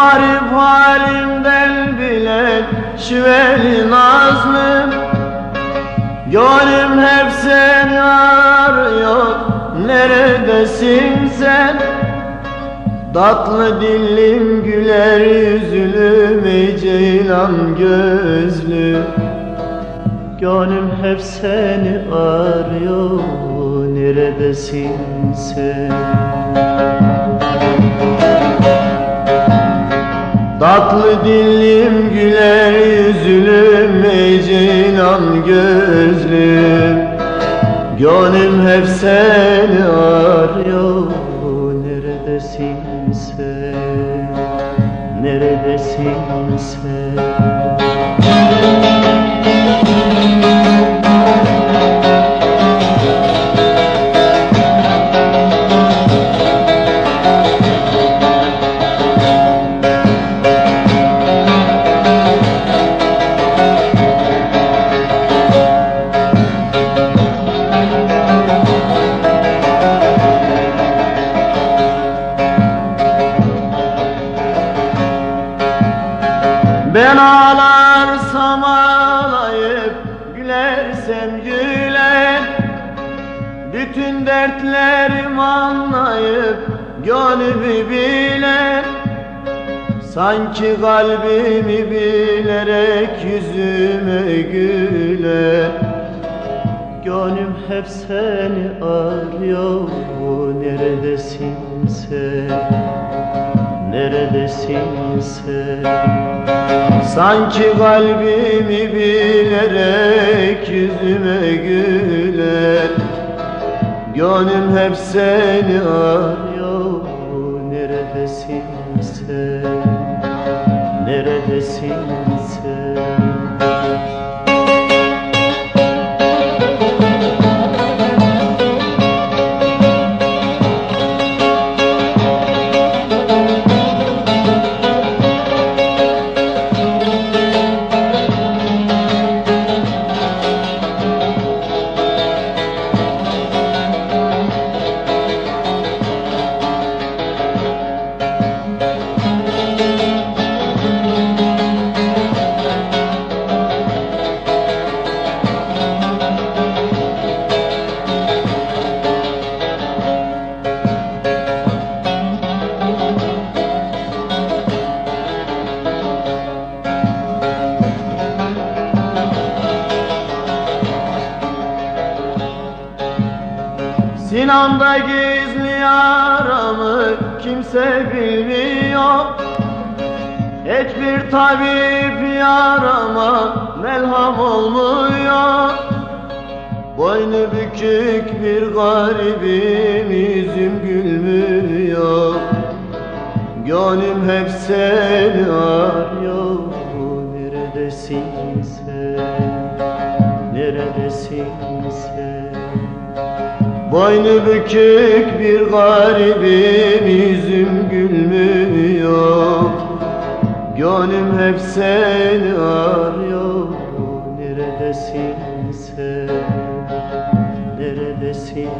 Garip halimden bilen şüveli nazlım Gönlüm hep seni arıyor Neredesin sen? Tatlı dillim güler yüzlüm Ey ceylan gözlüm Gönlüm hep seni arıyor Neredesin sen Tatlı dillim güler yüzlüm ey ceylan gözlüm. Gönlüm hep seni arıyor Neredesin sen? Neredesin sen Ben ağlarsam ağlayıp gülersem güler. Bütün dertlerimi anlayıp gönlümü biler. Sanki kalbimi bilerek yüzüme güler. Gönlüm hep seni arıyor Neredesin sen? Neredesin sen Sanki kalbimi bilerek yüzüme güler. Gönlüm hep seni arıyor Neredesin sen? Neredesin Sinan'da gizli yaramı kimse bilmiyor. Hiçbir tabip yarama melham olmuyor. Boynu bükük bir garibim yüzüm gülmüyor. Gönlüm hep seni arıyor. Neredesin sen? Neredesin sen Boynu bükük bir garibim yüzüm gülmüyor. Gönlüm hep seni arıyor. Neredesin sen? Neredesin